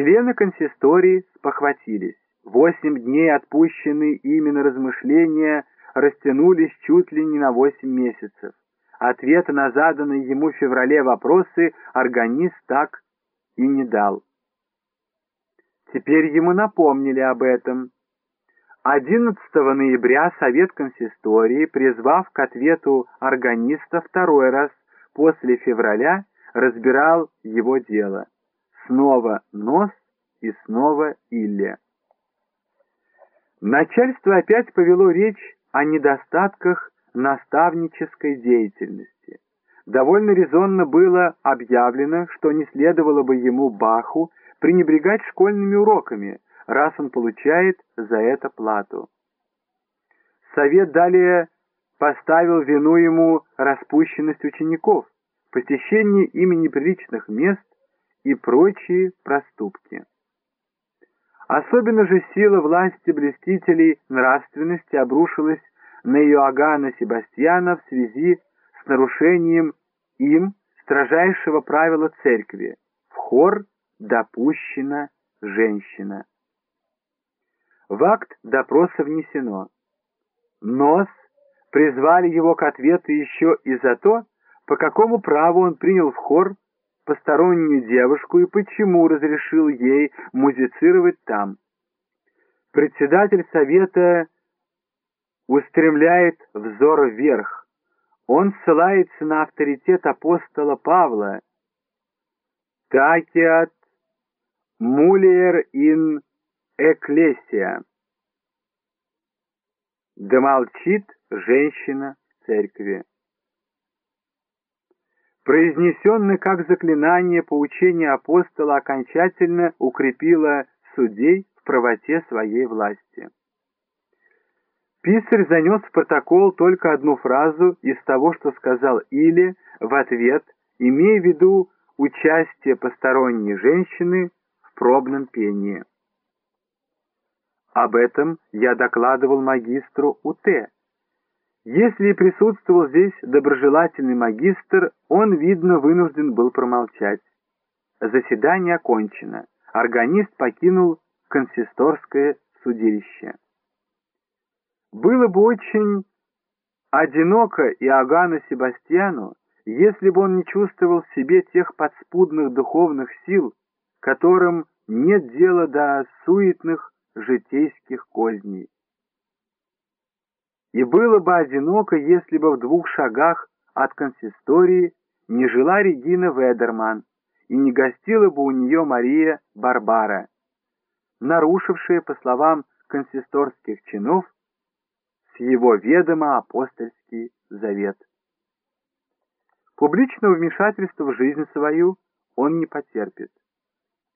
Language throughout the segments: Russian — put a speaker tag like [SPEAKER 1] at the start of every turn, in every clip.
[SPEAKER 1] Члены консистории спохватились. Восемь дней, отпущенные ими на размышления, растянулись чуть ли не на восемь месяцев. Ответа на заданные ему в феврале вопросы органист так и не дал. Теперь ему напомнили об этом. 11 ноября Совет консистории, призвав к ответу органиста второй раз после февраля, разбирал его дело. Снова нос и снова Илле. Начальство опять повело речь о недостатках наставнической деятельности. Довольно резонно было объявлено, что не следовало бы ему, Баху, пренебрегать школьными уроками, раз он получает за это плату. Совет далее поставил вину ему распущенность учеников, посещение ими неприличных мест и прочие проступки. Особенно же сила власти блестителей нравственности обрушилась на Иоганна Себастьяна в связи с нарушением им строжайшего правила церкви «в хор допущена женщина». В акт допроса внесено. Нос призвали его к ответу еще и за то, по какому праву он принял в хор постороннюю девушку и почему разрешил ей музицировать там. Председатель совета устремляет взор вверх. Он ссылается на авторитет апостола Павла. «Такиат мулиер ин эклесия». Да молчит женщина церкви произнесенное как заклинание поучение апостола окончательно укрепило судей в правоте своей власти. Писарь занес в протокол только одну фразу из того, что сказал Или в ответ, имея в виду участие посторонней женщины в пробном пении. Об этом я докладывал магистру УТ, если присутствовал здесь доброжелательный магистр, он, видно, вынужден был промолчать. Заседание окончено. Органист покинул консисторское судилище. Было бы очень одиноко Иоганну Себастьяну, если бы он не чувствовал в себе тех подспудных духовных сил, которым нет дела до суетных житейских козней. И было бы одиноко, если бы в двух шагах от консистории не жила Регина Ведерман и не гостила бы у нее Мария Барбара, нарушившая, по словам консисторских чинов, с его ведома апостольский завет. Публичного вмешательства в жизнь свою он не потерпит.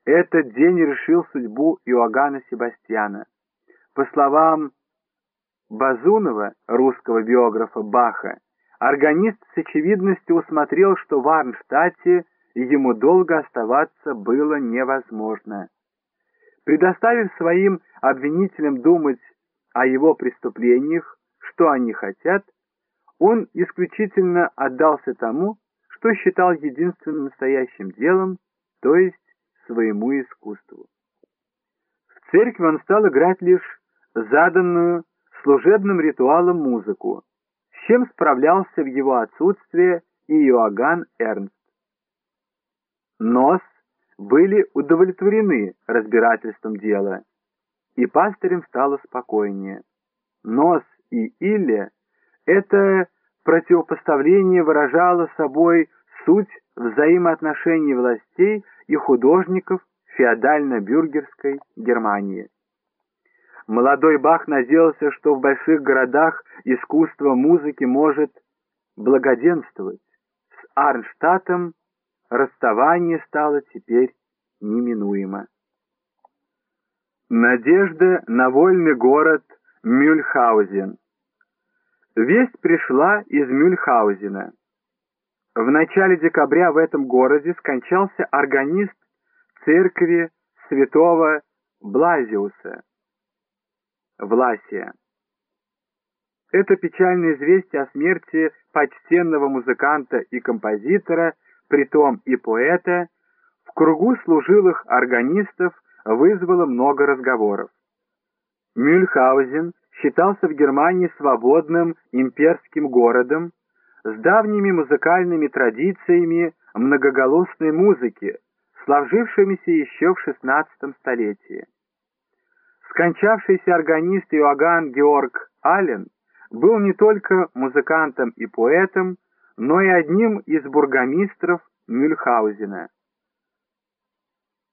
[SPEAKER 1] Этот день решил судьбу Иоганна Себастьяна. По словам Базунова, русского биографа Баха, органист с очевидностью усмотрел, что в Арнштадте ему долго оставаться было невозможно. Предоставив своим обвинителям думать о его преступлениях, что они хотят, он исключительно отдался тому, что считал единственным настоящим делом, то есть своему искусству. В церкви он стал играть лишь заданную служебным ритуалом музыку, с чем справлялся в его отсутствие и Иоганн Эрнст. Нос были удовлетворены разбирательством дела, и пастырем стало спокойнее. Нос и Илле — это противопоставление выражало собой суть взаимоотношений властей и художников феодально-бюргерской Германии. Молодой Бах надеялся, что в больших городах искусство музыки может благоденствовать. С Арнштадтом расставание стало теперь неминуемо. Надежда на вольный город Мюльхаузен. Весть пришла из Мюльхаузена. В начале декабря в этом городе скончался органист церкви святого Блазиуса. Власия. Это печальное известие о смерти почтенного музыканта и композитора, притом и поэта, в кругу служилых органистов вызвало много разговоров. Мюльхаузен считался в Германии свободным имперским городом с давними музыкальными традициями многоголосной музыки, сложившимися еще в XVI столетии. Скончавшийся органист Иоганн Георг Аллен был не только музыкантом и поэтом, но и одним из бургомистров Мюльхаузена –